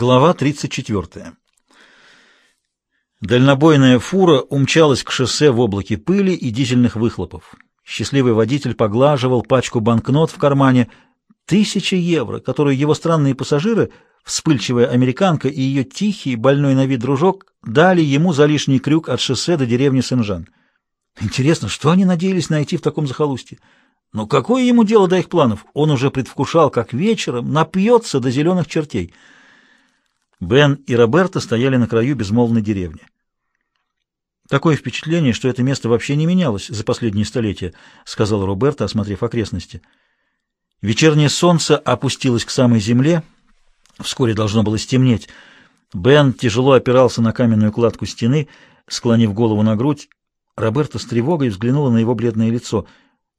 Глава 34. Дальнобойная фура умчалась к шоссе в облаке пыли и дизельных выхлопов. Счастливый водитель поглаживал пачку банкнот в кармане. Тысяча евро, которую его странные пассажиры, вспыльчивая американка и ее тихий, больной на вид дружок, дали ему за лишний крюк от шоссе до деревни Сен-Жан. Интересно, что они надеялись найти в таком захолустье? Но какое ему дело до их планов? Он уже предвкушал, как вечером напьется до зеленых чертей — Бен и Роберто стояли на краю безмолвной деревни. «Такое впечатление, что это место вообще не менялось за последние столетия», — сказал Роберто, осмотрев окрестности. Вечернее солнце опустилось к самой земле. Вскоре должно было стемнеть. Бен тяжело опирался на каменную кладку стены, склонив голову на грудь. Роберто с тревогой взглянула на его бледное лицо.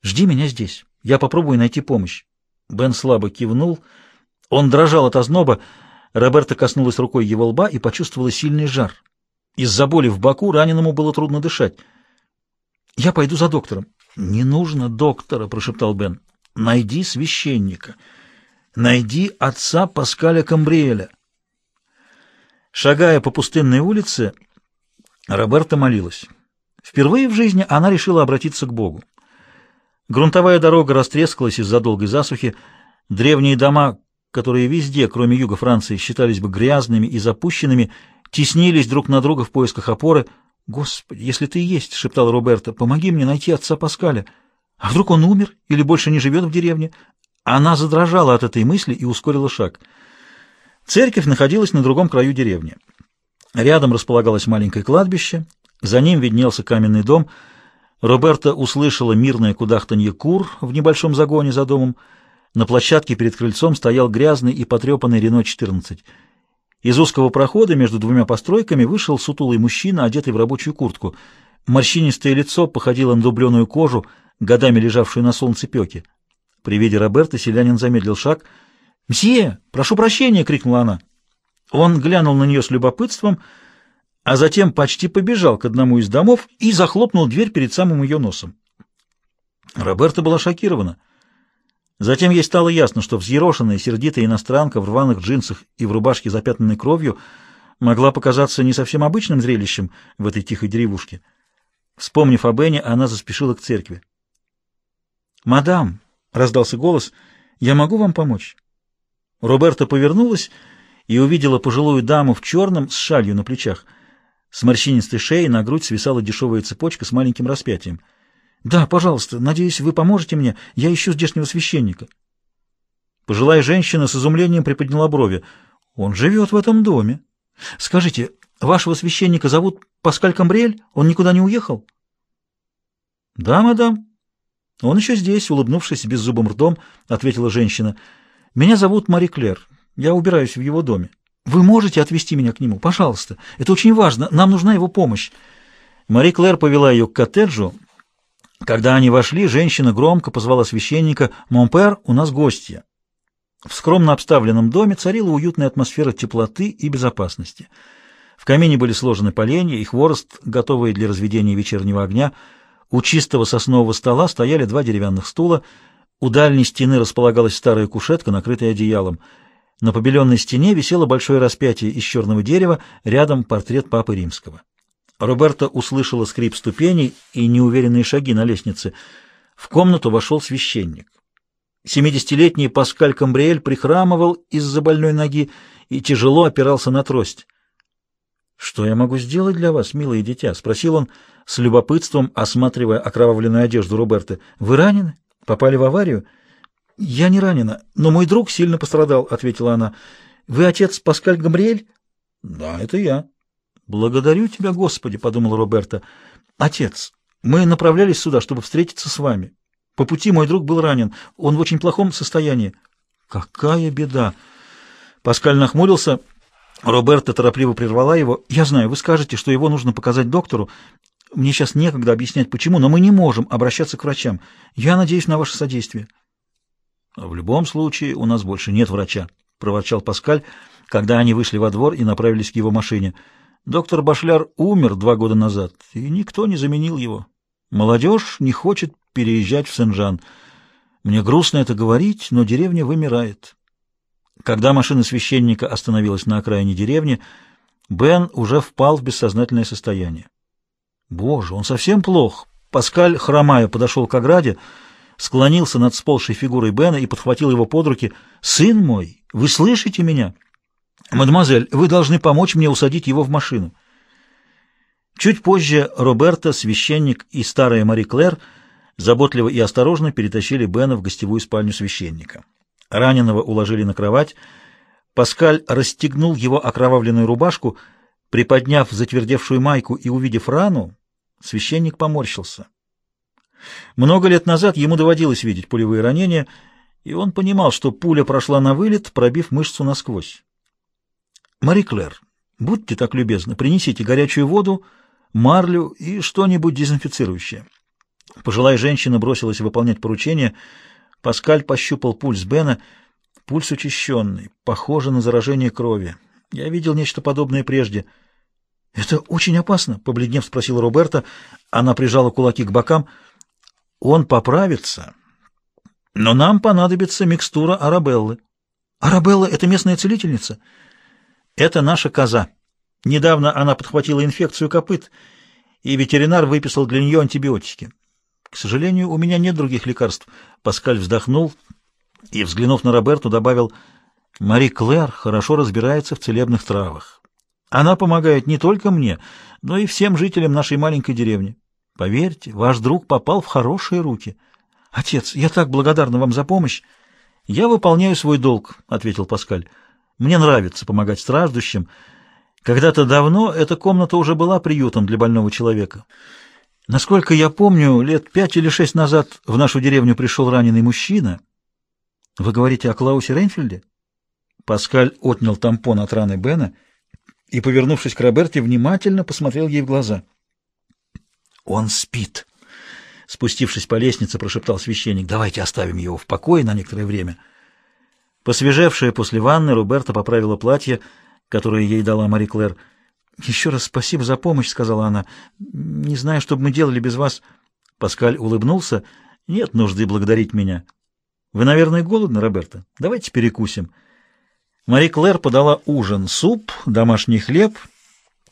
«Жди меня здесь. Я попробую найти помощь». Бен слабо кивнул. Он дрожал от озноба. Роберта коснулась рукой его лба и почувствовала сильный жар. Из-за боли в боку раненому было трудно дышать. «Я пойду за доктором». «Не нужно доктора», — прошептал Бен. «Найди священника. Найди отца Паскаля Камбриэля». Шагая по пустынной улице, Роберта молилась. Впервые в жизни она решила обратиться к Богу. Грунтовая дорога растрескалась из-за долгой засухи, древние дома, которые везде, кроме юга Франции, считались бы грязными и запущенными, теснились друг на друга в поисках опоры. «Господи, если ты есть, — шептал Роберто, — помоги мне найти отца Паскаля. А вдруг он умер или больше не живет в деревне?» Она задрожала от этой мысли и ускорила шаг. Церковь находилась на другом краю деревни. Рядом располагалось маленькое кладбище, за ним виднелся каменный дом. Роберта услышала мирное кудахтанье кур в небольшом загоне за домом. На площадке перед крыльцом стоял грязный и потрепанный Рено-14. Из узкого прохода между двумя постройками вышел сутулый мужчина, одетый в рабочую куртку. Морщинистое лицо походило на дубленую кожу, годами лежавшую на солнце пеки. При виде Роберта селянин замедлил шаг. «Мсье, прошу прощения!» — крикнула она. Он глянул на нее с любопытством, а затем почти побежал к одному из домов и захлопнул дверь перед самым ее носом. Роберта была шокирована. Затем ей стало ясно, что взъерошенная, сердитая иностранка в рваных джинсах и в рубашке, запятнанной кровью, могла показаться не совсем обычным зрелищем в этой тихой деревушке. Вспомнив о Бене, она заспешила к церкви. «Мадам!» — раздался голос. «Я могу вам помочь?» Роберта повернулась и увидела пожилую даму в черном с шалью на плечах. С морщинистой шеей на грудь свисала дешевая цепочка с маленьким распятием — «Да, пожалуйста, надеюсь, вы поможете мне. Я ищу здешнего священника». Пожилая женщина с изумлением приподняла брови. «Он живет в этом доме. Скажите, вашего священника зовут Паскаль Камбриэль? Он никуда не уехал?» «Да, мадам. Он еще здесь», — улыбнувшись беззубым ртом, ответила женщина. «Меня зовут Мари Клер. Я убираюсь в его доме. Вы можете отвезти меня к нему? Пожалуйста. Это очень важно. Нам нужна его помощь». Мари Клер повела ее к коттеджу, когда они вошли, женщина громко позвала священника «Монпер, у нас гостья». В скромно обставленном доме царила уютная атмосфера теплоты и безопасности. В камине были сложены поленья и хворост, готовые для разведения вечернего огня. У чистого соснового стола стояли два деревянных стула. У дальней стены располагалась старая кушетка, накрытая одеялом. На побеленной стене висело большое распятие из черного дерева, рядом портрет Папы Римского. Роберта услышала скрип ступеней и неуверенные шаги на лестнице. В комнату вошел священник. Семидесятилетний Паскаль Камбриэль прихрамывал из-за больной ноги и тяжело опирался на трость. «Что я могу сделать для вас, милое дитя?» — спросил он с любопытством, осматривая окровавленную одежду Роберта. «Вы ранены? Попали в аварию?» «Я не ранена, но мой друг сильно пострадал», — ответила она. «Вы отец Паскаль Гамбриэль?» «Да, это я». «Благодарю тебя, Господи!» — подумал Роберто. «Отец, мы направлялись сюда, чтобы встретиться с вами. По пути мой друг был ранен. Он в очень плохом состоянии». «Какая беда!» Паскаль нахмурился. Роберто торопливо прервала его. «Я знаю, вы скажете, что его нужно показать доктору. Мне сейчас некогда объяснять, почему, но мы не можем обращаться к врачам. Я надеюсь на ваше содействие». «В любом случае у нас больше нет врача», — проворчал Паскаль, когда они вышли во двор и направились к его машине. Доктор Башляр умер два года назад, и никто не заменил его. Молодежь не хочет переезжать в Сен-Жан. Мне грустно это говорить, но деревня вымирает. Когда машина священника остановилась на окраине деревни, Бен уже впал в бессознательное состояние. Боже, он совсем плох. Паскаль, хромая, подошел к ограде, склонился над сползшей фигурой Бена и подхватил его под руки. «Сын мой, вы слышите меня? Мадемуазель, вы должны помочь мне усадить его в машину». Чуть позже Роберта, священник и старая Мари Клэр заботливо и осторожно перетащили Бена в гостевую спальню священника. Раненого уложили на кровать. Паскаль расстегнул его окровавленную рубашку, приподняв затвердевшую майку и увидев рану, священник поморщился. Много лет назад ему доводилось видеть пулевые ранения, и он понимал, что пуля прошла на вылет, пробив мышцу насквозь. «Мари Клэр, будьте так любезны, принесите горячую воду, марлю и что-нибудь дезинфицирующее». Пожилая женщина бросилась выполнять поручение. Паскаль пощупал пульс Бена. Пульс учащенный, похоже на заражение крови. Я видел нечто подобное прежде. «Это очень опасно», — побледнев спросила Роберта. Она прижала кулаки к бокам. Он поправится, но нам понадобится микстура арабеллы. Арабелла — это местная целительница? Это наша коза. Недавно она подхватила инфекцию копыт, и ветеринар выписал для нее антибиотики. К сожалению, у меня нет других лекарств. Паскаль вздохнул и, взглянув на Роберту, добавил, «Мари Клэр хорошо разбирается в целебных травах. Она помогает не только мне, но и всем жителям нашей маленькой деревни. Поверьте, ваш друг попал в хорошие руки. Отец, я так благодарна вам за помощь. Я выполняю свой долг, ответил Паскаль. Мне нравится помогать страждущим. Когда-то давно эта комната уже была приютом для больного человека. Насколько я помню, лет пять или шесть назад в нашу деревню пришел раненый мужчина. Вы говорите о Клаусе Рейнфельде? Паскаль отнял тампон от раны Бена и, повернувшись к Роберте, внимательно посмотрел ей в глаза. «Он спит!» Спустившись по лестнице, прошептал священник. «Давайте оставим его в покое на некоторое время». Посвежевшая после ванны, Роберта поправила платье, которое ей дала Мари Клэр. «Еще раз спасибо за помощь», — сказала она. «Не знаю, что бы мы делали без вас». Паскаль улыбнулся. «Нет нужды благодарить меня». «Вы, наверное, голодны, Роберта? Давайте перекусим». Мари Клэр подала ужин, суп, домашний хлеб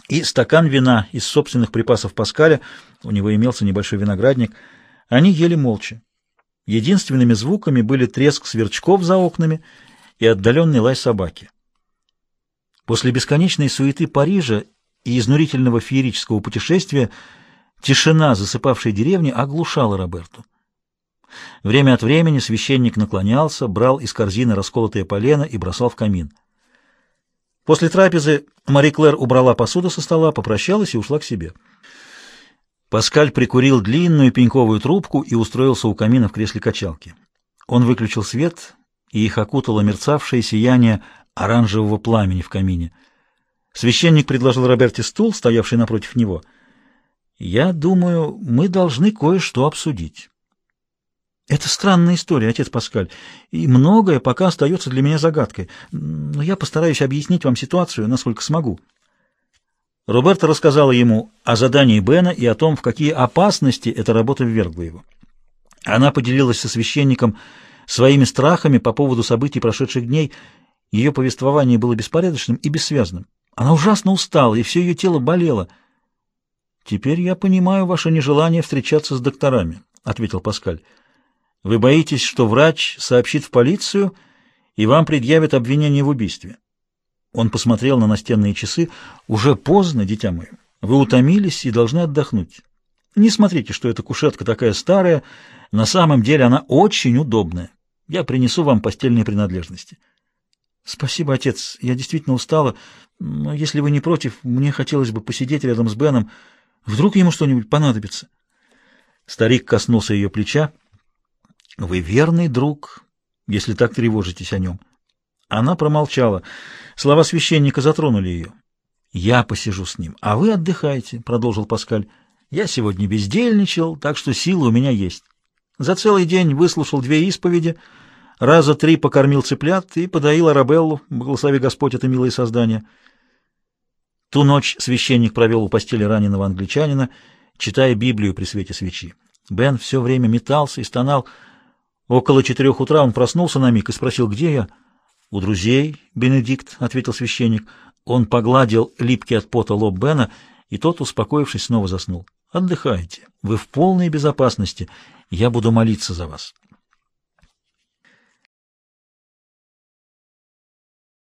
и стакан вина из собственных припасов Паскаля, у него имелся небольшой виноградник. Они ели молча. Единственными звуками были треск сверчков за окнами и отдаленный лай собаки. После бесконечной суеты Парижа и изнурительного феерического путешествия тишина засыпавшей деревни оглушала Роберту. Время от времени священник наклонялся, брал из корзины расколотое полено и бросал в камин. После трапезы Мари Клэр убрала посуду со стола, попрощалась и ушла к себе. Паскаль прикурил длинную пеньковую трубку и устроился у камина в кресле качалки. Он выключил свет, и их окутало мерцавшее сияние оранжевого пламени в камине. Священник предложил Роберте стул, стоявший напротив него. «Я думаю, мы должны кое-что обсудить». Это странная история, отец Паскаль, и многое пока остается для меня загадкой, но я постараюсь объяснить вам ситуацию, насколько смогу. Роберта рассказала ему о задании Бена и о том, в какие опасности эта работа ввергла его. Она поделилась со священником своими страхами по поводу событий прошедших дней. Ее повествование было беспорядочным и бессвязным. Она ужасно устала, и все ее тело болело. «Теперь я понимаю ваше нежелание встречаться с докторами», — ответил Паскаль. Вы боитесь, что врач сообщит в полицию, и вам предъявят обвинение в убийстве. Он посмотрел на настенные часы. Уже поздно, дитя мое. Вы утомились и должны отдохнуть. Не смотрите, что эта кушетка такая старая. На самом деле она очень удобная. Я принесу вам постельные принадлежности. Спасибо, отец. Я действительно устала. Но если вы не против, мне хотелось бы посидеть рядом с Беном. Вдруг ему что-нибудь понадобится. Старик коснулся ее плеча. Вы верный друг, если так тревожитесь о нем. Она промолчала. Слова священника затронули ее. «Я посижу с ним, а вы отдыхайте», — продолжил Паскаль. «Я сегодня бездельничал, так что силы у меня есть. За целый день выслушал две исповеди, раза три покормил цыплят и подоил Арабеллу, благослови Господь это милое создание». Ту ночь священник провел у постели раненого англичанина, читая Библию при свете свечи. Бен все время метался и стонал — Около четырех утра он проснулся на миг и спросил, где я. «У друзей, Бенедикт», — ответил священник. Он погладил липкий от пота лоб Бена, и тот, успокоившись, снова заснул. «Отдыхайте. Вы в полной безопасности. Я буду молиться за вас».